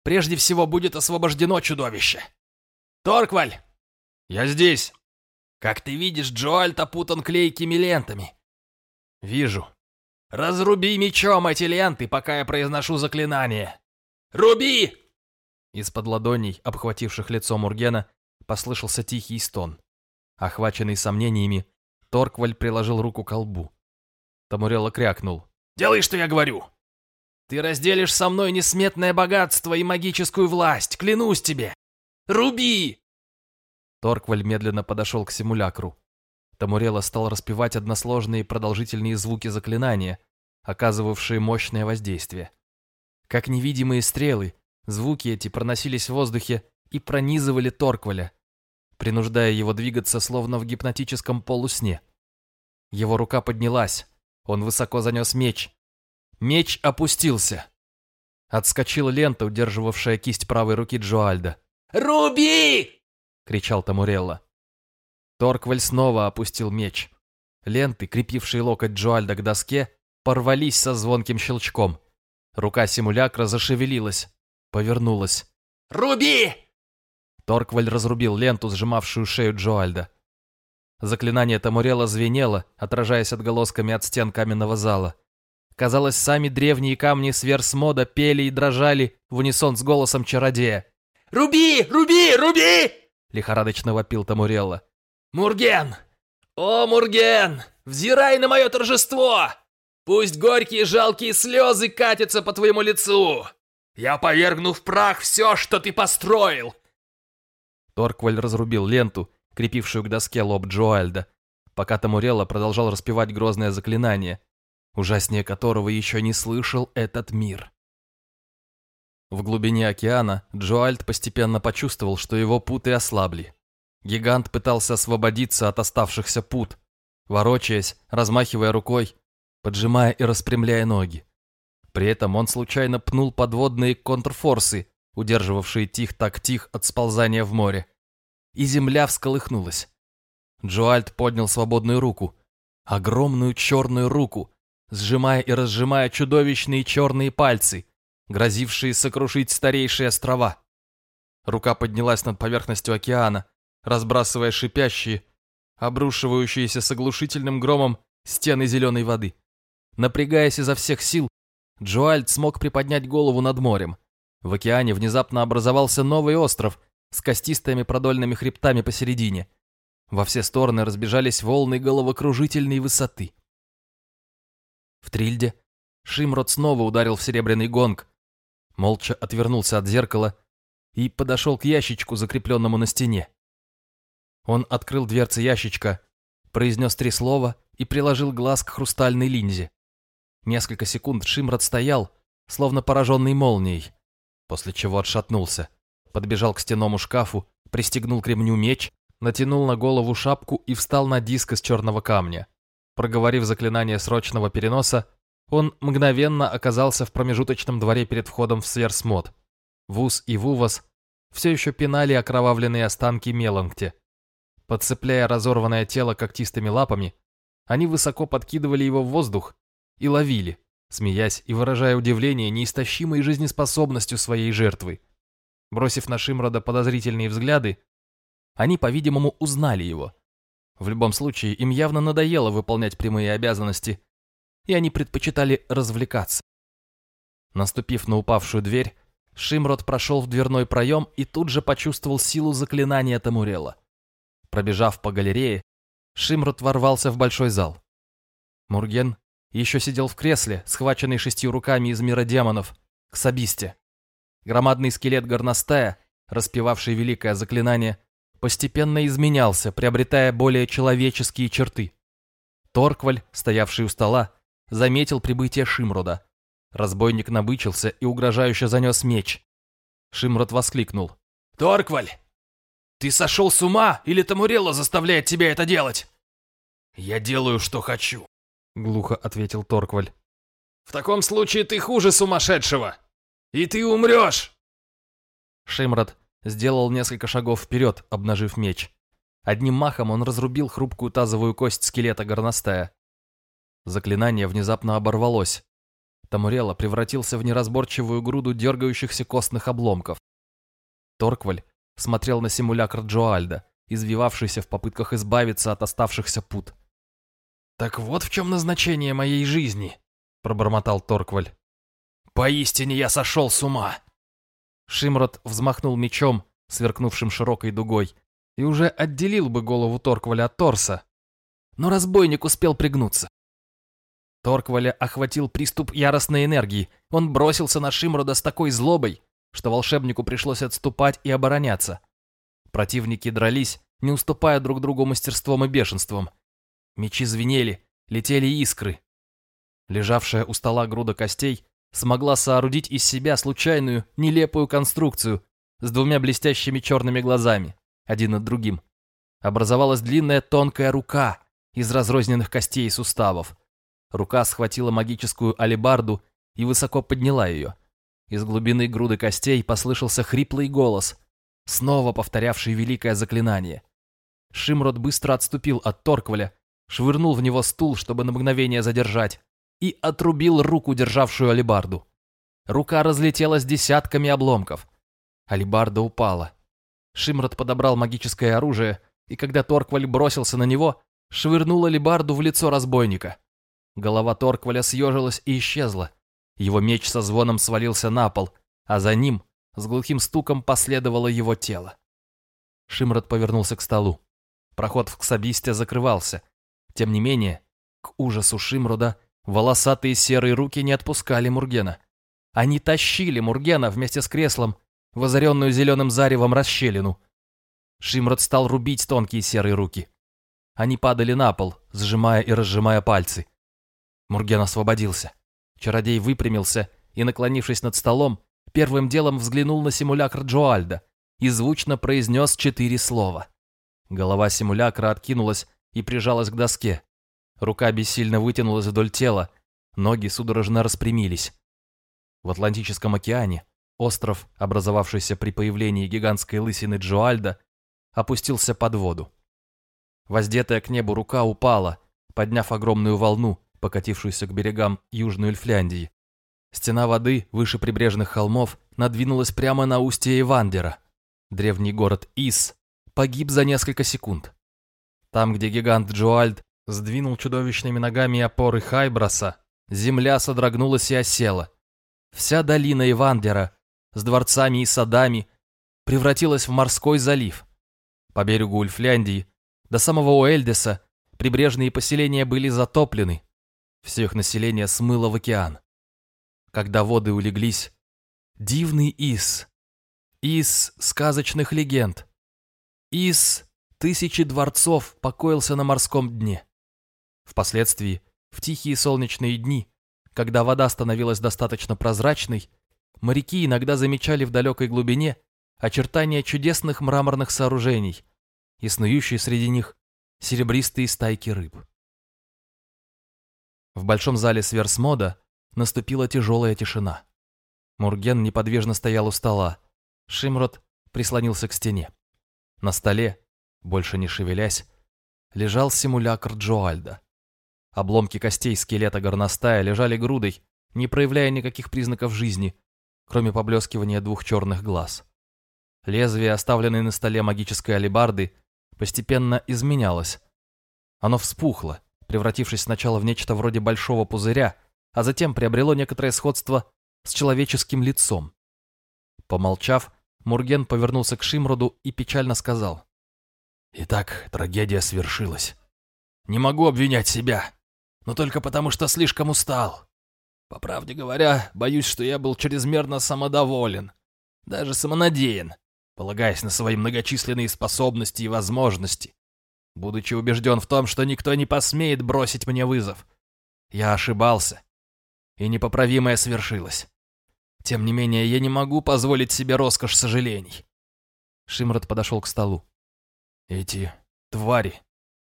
Прежде всего будет освобождено чудовище. Торкваль! Я здесь. Как ты видишь, Джоальт опутан клейкими лентами. Вижу. Разруби мечом эти ленты, пока я произношу заклинание. Руби! Из-под ладоней, обхвативших лицо Мургена, послышался тихий стон. Охваченный сомнениями, Торкваль приложил руку к лбу. Тамурелло крякнул. «Делай, что я говорю! Ты разделишь со мной несметное богатство и магическую власть, клянусь тебе! Руби!» Торкваль медленно подошел к симулякру. Тамурелло стал распевать односложные продолжительные звуки заклинания, оказывавшие мощное воздействие. Как невидимые стрелы, звуки эти проносились в воздухе и пронизывали Торкваля, принуждая его двигаться словно в гипнотическом полусне. Его рука поднялась, Он высоко занес меч. Меч опустился. Отскочила лента, удерживавшая кисть правой руки Джоальда. «Руби!» — кричал Тамурелла. Торкваль снова опустил меч. Ленты, крепившие локоть Джоальда к доске, порвались со звонким щелчком. Рука симулякра зашевелилась, повернулась. «Руби!» Торкваль разрубил ленту, сжимавшую шею Джоальда. Заклинание Тамурела звенело, отражаясь отголосками от стен каменного зала. Казалось, сами древние камни сверсмода пели и дрожали в унисон с голосом чародея. «Руби! Руби! Руби!» — лихорадочно вопил Тамурелла. «Мурген! О, Мурген! Взирай на мое торжество! Пусть горькие жалкие слезы катятся по твоему лицу! Я повергну в прах все, что ты построил!» Торкваль разрубил ленту, крепившую к доске лоб Джоальда, пока Тамурелла продолжал распевать грозное заклинание, ужаснее которого еще не слышал этот мир. В глубине океана Джоальд постепенно почувствовал, что его путы ослабли. Гигант пытался освободиться от оставшихся пут, ворочаясь, размахивая рукой, поджимая и распрямляя ноги. При этом он случайно пнул подводные контрфорсы, удерживавшие тих-так-тих от сползания в море. И земля всколыхнулась. Джоальд поднял свободную руку, огромную черную руку, сжимая и разжимая чудовищные черные пальцы, грозившие сокрушить старейшие острова. Рука поднялась над поверхностью океана, разбрасывая шипящие, обрушивающиеся с оглушительным громом стены зеленой воды. Напрягаясь изо всех сил, Джоальд смог приподнять голову над морем. В океане внезапно образовался новый остров с костистыми продольными хребтами посередине. Во все стороны разбежались волны головокружительной высоты. В Трильде Шимрот снова ударил в серебряный гонг, молча отвернулся от зеркала и подошел к ящичку, закрепленному на стене. Он открыл дверцы ящичка, произнес три слова и приложил глаз к хрустальной линзе. Несколько секунд Шимрот стоял, словно пораженный молнией, после чего отшатнулся, подбежал к стенному шкафу, пристегнул к ремню меч, натянул на голову шапку и встал на диск из черного камня. Проговорив заклинание срочного переноса, он мгновенно оказался в промежуточном дворе перед входом в Сверсмод. Вуз и Вувас все еще пинали окровавленные останки Мелангте. Подцепляя разорванное тело когтистыми лапами, они высоко подкидывали его в воздух и ловили, смеясь и выражая удивление неистощимой жизнеспособностью своей жертвы. Бросив на Шимрода подозрительные взгляды, они, по-видимому, узнали его. В любом случае, им явно надоело выполнять прямые обязанности, и они предпочитали развлекаться. Наступив на упавшую дверь, Шимрод прошел в дверной проем и тут же почувствовал силу заклинания Тамурела. Пробежав по галерее, Шимрот ворвался в большой зал. Мурген еще сидел в кресле, схваченный шестью руками из мира демонов, к Сабисте. Громадный скелет горностая, распевавший великое заклинание, постепенно изменялся, приобретая более человеческие черты. Торкваль, стоявший у стола, заметил прибытие Шимрода. Разбойник набычился и угрожающе занес меч. Шимрод воскликнул. «Торкваль, ты сошел с ума или Тамурелла заставляет тебя это делать? Я делаю, что хочу, глухо ответил Торкваль. В таком случае ты хуже сумасшедшего. И ты умрешь. Шимрад сделал несколько шагов вперед, обнажив меч. Одним махом он разрубил хрупкую тазовую кость скелета горностая. Заклинание внезапно оборвалось. Тамурела превратился в неразборчивую груду дергающихся костных обломков. Торкваль смотрел на симулякр Джоальда, извивавшийся в попытках избавиться от оставшихся пут. «Так вот в чем назначение моей жизни», — пробормотал Торкваль. «Поистине я сошел с ума!» Шимрот взмахнул мечом, сверкнувшим широкой дугой, и уже отделил бы голову Торкваля от торса, но разбойник успел пригнуться. Торкваля охватил приступ яростной энергии. Он бросился на Шимрода с такой злобой, что волшебнику пришлось отступать и обороняться. Противники дрались, не уступая друг другу мастерством и бешенством. Мечи звенели, летели искры. Лежавшая у стола груда костей смогла соорудить из себя случайную, нелепую конструкцию с двумя блестящими черными глазами, один над другим. Образовалась длинная тонкая рука из разрозненных костей и суставов. Рука схватила магическую алебарду и высоко подняла ее. Из глубины груды костей послышался хриплый голос, снова повторявший великое заклинание. Шимрот быстро отступил от Торкваля, швырнул в него стул, чтобы на мгновение задержать, и отрубил руку, державшую алебарду. Рука разлетелась десятками обломков. Алибарда упала. Шимрот подобрал магическое оружие, и когда Торкваль бросился на него, швырнул алибарду в лицо разбойника. Голова Торкваля съежилась и исчезла. Его меч со звоном свалился на пол, а за ним с глухим стуком последовало его тело. Шимрот повернулся к столу. Проход в Ксабисте закрывался. Тем не менее, к ужасу Шимрода волосатые серые руки не отпускали Мургена. Они тащили Мургена вместе с креслом в озаренную зеленым заревом расщелину. Шимрод стал рубить тонкие серые руки. Они падали на пол, сжимая и разжимая пальцы. Мурген освободился. Чародей выпрямился и, наклонившись над столом, первым делом взглянул на симулякр Джоальда и звучно произнес четыре слова. Голова симулякра откинулась и прижалась к доске. Рука бессильно вытянулась вдоль тела, ноги судорожно распрямились. В Атлантическом океане остров, образовавшийся при появлении гигантской лысины Джоальда, опустился под воду. Воздетая к небу рука упала, подняв огромную волну, покатившуюся к берегам Южной Эльфляндии. Стена воды выше прибрежных холмов надвинулась прямо на устье Ивандера. Древний город Ис погиб за несколько секунд. Там, где гигант Джоальд сдвинул чудовищными ногами опоры Хайбраса, земля содрогнулась и осела. Вся долина Ивандера с дворцами и садами превратилась в морской залив. По берегу Ульфляндии до самого Уэльдеса прибрежные поселения были затоплены. Все их население смыло в океан. Когда воды улеглись, дивный Ис, Ис сказочных легенд, Ис тысячи дворцов покоился на морском дне. Впоследствии, в тихие солнечные дни, когда вода становилась достаточно прозрачной, моряки иногда замечали в далекой глубине очертания чудесных мраморных сооружений и снующие среди них серебристые стайки рыб. В большом зале Сверсмода наступила тяжелая тишина. Мурген неподвижно стоял у стола. Шимрот прислонился к стене. На столе, больше не шевелясь, лежал симулякр Джоальда. Обломки костей скелета горностая лежали грудой, не проявляя никаких признаков жизни, кроме поблескивания двух черных глаз. Лезвие, оставленное на столе магической алебарды, постепенно изменялось. Оно вспухло, превратившись сначала в нечто вроде большого пузыря, а затем приобрело некоторое сходство с человеческим лицом. Помолчав, Мурген повернулся к Шимроду и печально сказал. «Итак, трагедия свершилась. Не могу обвинять себя но только потому, что слишком устал. По правде говоря, боюсь, что я был чрезмерно самодоволен, даже самонадеян, полагаясь на свои многочисленные способности и возможности, будучи убежден в том, что никто не посмеет бросить мне вызов. Я ошибался, и непоправимое свершилось. Тем не менее, я не могу позволить себе роскошь сожалений. Шимрот подошел к столу. Эти твари,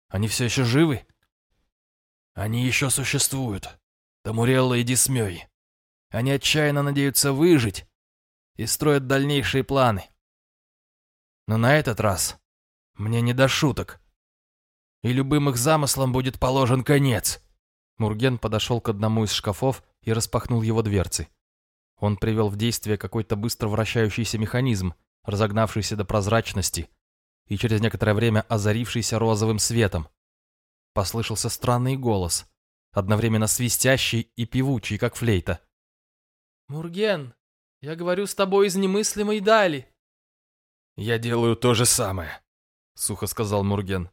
они все еще живы? Они еще существуют. Тамурелла и Дисмёй. Они отчаянно надеются выжить и строят дальнейшие планы. Но на этот раз мне не до шуток. И любым их замыслам будет положен конец. Мурген подошел к одному из шкафов и распахнул его дверцы. Он привел в действие какой-то быстро вращающийся механизм, разогнавшийся до прозрачности и через некоторое время озарившийся розовым светом послышался странный голос, одновременно свистящий и певучий, как флейта. «Мурген, я говорю с тобой из немыслимой дали». «Я делаю то же самое», — сухо сказал Мурген.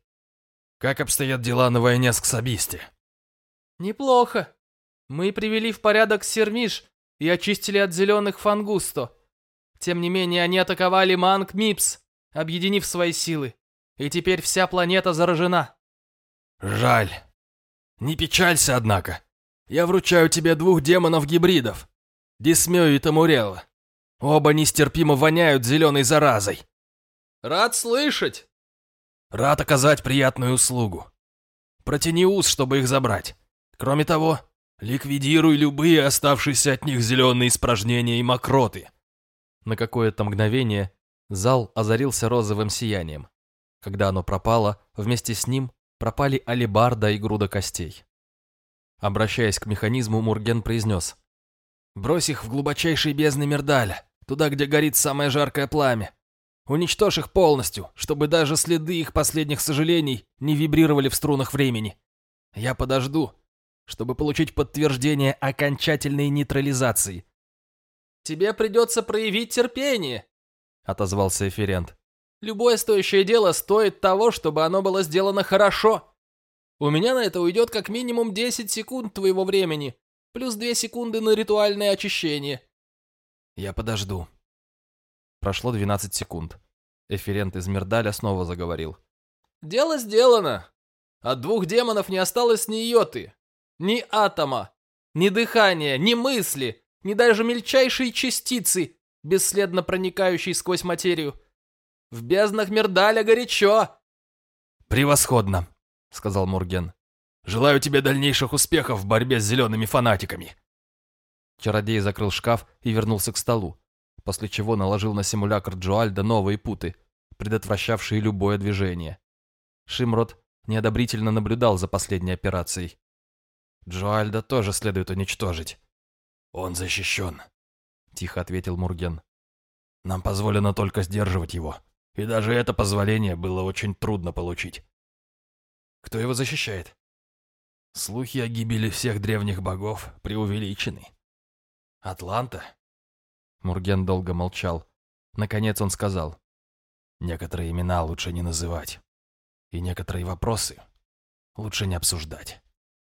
«Как обстоят дела на войне с Ксабисти?» «Неплохо. Мы привели в порядок Сермиш и очистили от зеленых Фангусто. Тем не менее, они атаковали Манг Мипс, объединив свои силы, и теперь вся планета заражена. «Жаль. Не печалься, однако. Я вручаю тебе двух демонов-гибридов. Дисмею и Тамурелла. Оба нестерпимо воняют зеленой заразой». «Рад слышать!» «Рад оказать приятную услугу. Протяни ус, чтобы их забрать. Кроме того, ликвидируй любые оставшиеся от них зеленые испражнения и мокроты. На какое-то мгновение зал озарился розовым сиянием. Когда оно пропало, вместе с ним пропали алебарда и груда костей. Обращаясь к механизму, Мурген произнес. «Брось их в глубочайшие бездны Мердаля, туда, где горит самое жаркое пламя. Уничтожь их полностью, чтобы даже следы их последних сожалений не вибрировали в струнах времени. Я подожду, чтобы получить подтверждение окончательной нейтрализации». «Тебе придется проявить терпение», — отозвался Эфирент. «Любое стоящее дело стоит того, чтобы оно было сделано хорошо. У меня на это уйдет как минимум 10 секунд твоего времени, плюс 2 секунды на ритуальное очищение. Я подожду. Прошло 12 секунд. Эфирент из Мирдаля снова заговорил. Дело сделано. От двух демонов не осталось ни йоты, ни атома, ни дыхания, ни мысли, ни даже мельчайшей частицы, бесследно проникающей сквозь материю. В безднах Мирдаля горячо. Превосходно. — сказал Мурген. «Желаю тебе дальнейших успехов в борьбе с зелеными фанатиками!» Чародей закрыл шкаф и вернулся к столу, после чего наложил на симулятор Джоальда новые путы, предотвращавшие любое движение. Шимрот неодобрительно наблюдал за последней операцией. «Джоальда тоже следует уничтожить». «Он защищен», — тихо ответил Мурген. «Нам позволено только сдерживать его, и даже это позволение было очень трудно получить. Кто его защищает? Слухи о гибели всех древних богов преувеличены. Атланта? Мурген долго молчал. Наконец он сказал. Некоторые имена лучше не называть. И некоторые вопросы лучше не обсуждать.